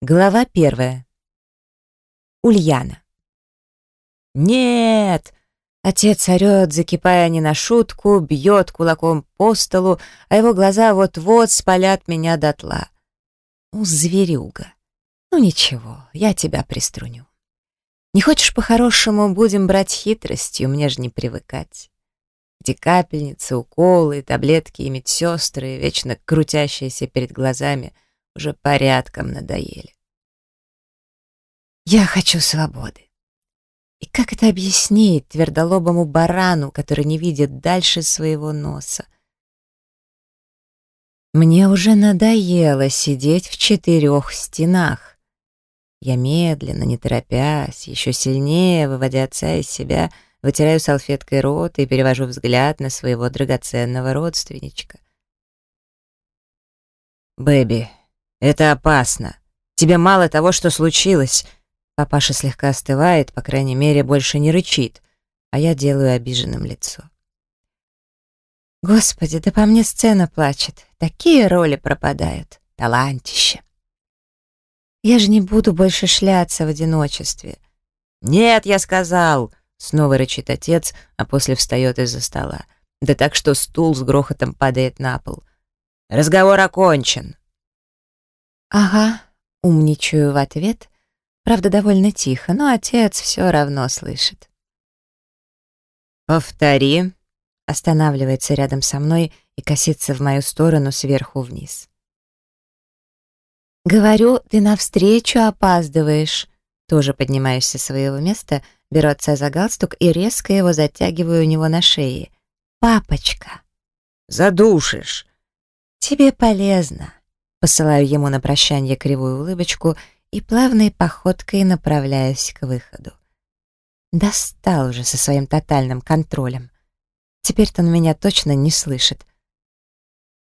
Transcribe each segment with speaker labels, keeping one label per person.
Speaker 1: Глава первая. Ульяна. «Нет!» Отец орёт, закипая не на шутку, бьет кулаком по столу, а его глаза вот-вот спалят меня дотла. У, зверюга. Ну ничего, я тебя приструню. Не хочешь по-хорошему, будем брать хитростью, мне же не привыкать. Эти капельницы, уколы, таблетки и медсестры, вечно крутящиеся перед глазами — уже порядком надоели. Я хочу свободы. И как это объяснить твердолобому барану, который не видит дальше своего носа? Мне уже надоело сидеть в четырех стенах. Я медленно, не торопясь, еще сильнее, выводя отца из себя, вытираю салфеткой рот и перевожу взгляд на своего драгоценного родственничка. «Бэби, это опасно. Тебе мало того, что случилось. Папаша слегка остывает, по крайней мере, больше не рычит, а я делаю обиженным лицо. Господи, да по мне сцена плачет. Такие роли пропадают. Талантище. Я же не буду больше шляться в одиночестве. Нет, я сказал, снова рычит отец, а после встает из-за стола. Да так, что стул с грохотом падает на пол. Разговор окончен. «Ага», — умничаю в ответ, правда, довольно тихо, но отец все равно слышит. «Повтори», — останавливается рядом со мной и косится в мою сторону сверху вниз. «Говорю, ты навстречу опаздываешь». Тоже поднимаюсь со своего места, беру отца за галстук и резко его затягиваю у него на шее. «Папочка!»
Speaker 2: «Задушишь!»
Speaker 1: «Тебе полезно!» Посылаю ему на прощание кривую улыбочку и плавной походкой направляюсь к выходу. Достал уже со своим тотальным контролем. Теперь-то он меня точно не слышит.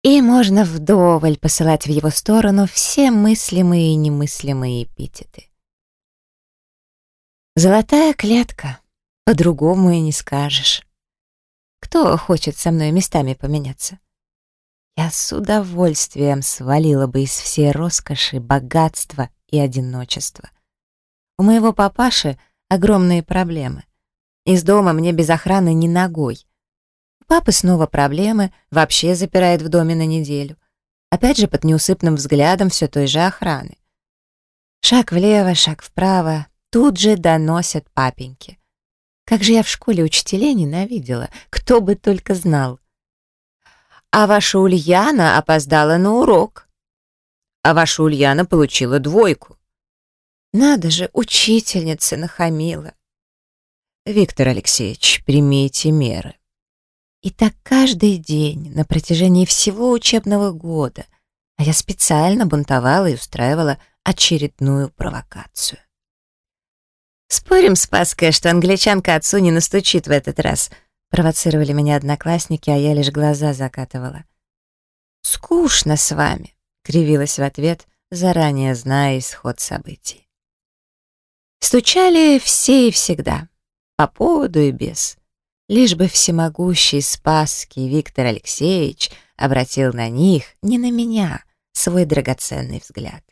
Speaker 1: И можно вдоволь посылать в его сторону все мыслимые и немыслимые эпитеты. Золотая клетка, по-другому и не скажешь. Кто хочет со мной местами поменяться? Я с удовольствием свалила бы из всей роскоши, богатства и одиночества. У моего папаши огромные проблемы. Из дома мне без охраны ни ногой. У папы снова проблемы, вообще запирает в доме на неделю. Опять же под неусыпным взглядом все той же охраны. Шаг влево, шаг вправо, тут же доносят папеньки. Как же я в школе учителей ненавидела, кто бы только знал а ваша Ульяна опоздала на урок. А ваша Ульяна получила двойку. Надо же, учительница нахамила. Виктор Алексеевич, примите меры. И так каждый день на протяжении всего учебного года, а я специально бунтовала и устраивала очередную провокацию. Спорим с что англичанка отцу не настучит в этот раз — Провоцировали меня одноклассники, а я лишь глаза закатывала. «Скучно с вами», — кривилась в ответ, заранее зная исход событий. Стучали все и всегда, по поводу и без. Лишь бы всемогущий Спасский Виктор Алексеевич обратил на них, не на меня, свой драгоценный взгляд.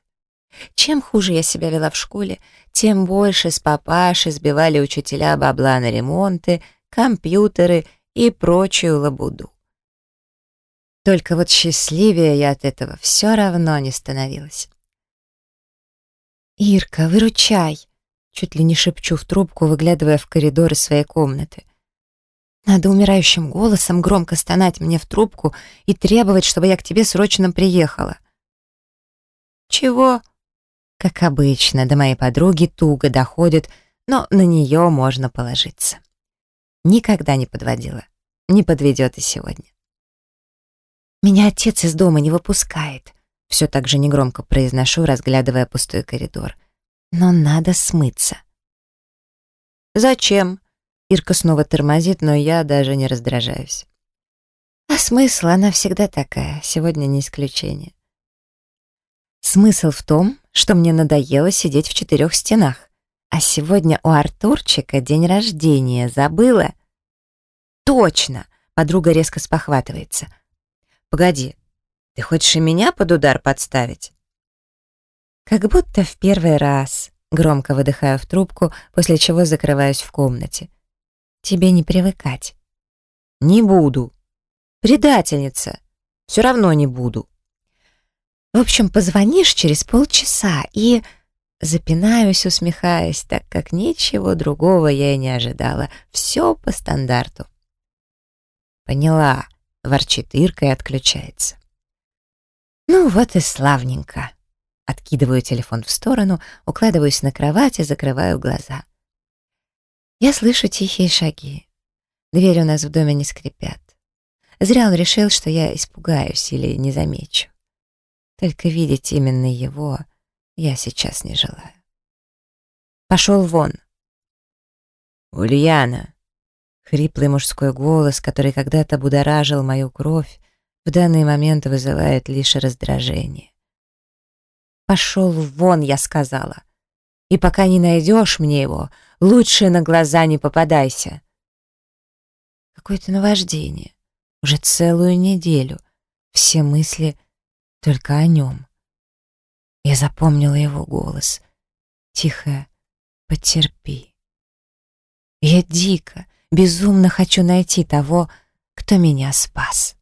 Speaker 1: Чем хуже я себя вела в школе, тем больше с папашей сбивали учителя бабла на ремонты, компьютеры и прочую лабуду. Только вот счастливее я от этого все равно не становилась. «Ирка, выручай!» Чуть ли не шепчу в трубку, выглядывая в коридор из своей комнаты. Надо умирающим голосом громко стонать мне в трубку и требовать, чтобы я к тебе срочно приехала. «Чего?» Как обычно, до моей подруги туго доходит, но на нее можно положиться. Никогда не подводила. Не подведет и сегодня. «Меня отец из дома не выпускает», — все так же негромко произношу, разглядывая пустой коридор. «Но надо смыться». «Зачем?» Ирка снова тормозит, но я даже не раздражаюсь. А смысл, она всегда такая, сегодня не исключение. Смысл в том, что мне надоело сидеть в четырех стенах. А сегодня у Артурчика день рождения, забыла? Точно! Подруга резко спохватывается. Погоди, ты хочешь и меня под удар подставить? Как будто в первый раз. Громко выдыхаю в трубку, после чего закрываюсь в комнате. Тебе не привыкать.
Speaker 2: Не буду. Предательница. Все равно не буду.
Speaker 1: В общем, позвонишь через полчаса и... Запинаюсь, усмехаясь, так как ничего другого я и не ожидала. Все по стандарту.
Speaker 2: «Поняла», — ворчит Ирка и отключается.
Speaker 1: «Ну вот и славненько». Откидываю телефон в сторону, укладываюсь на кровать и закрываю глаза. Я слышу тихие шаги. Двери у нас в доме не скрипят. Зря он решил, что я испугаюсь или не замечу. Только видеть именно его я сейчас не желаю. Пошел вон.
Speaker 2: «Ульяна!»
Speaker 1: Хриплый мужской голос, который когда-то будоражил мою кровь, в данный момент вызывает лишь раздражение. «Пошел вон», — я сказала. «И пока не найдешь мне его, лучше на глаза не попадайся». Какое-то наваждение. Уже целую неделю. Все мысли только о нем. Я запомнила его голос. Тихо, потерпи. Я дико, безумно хочу найти того, кто меня спас.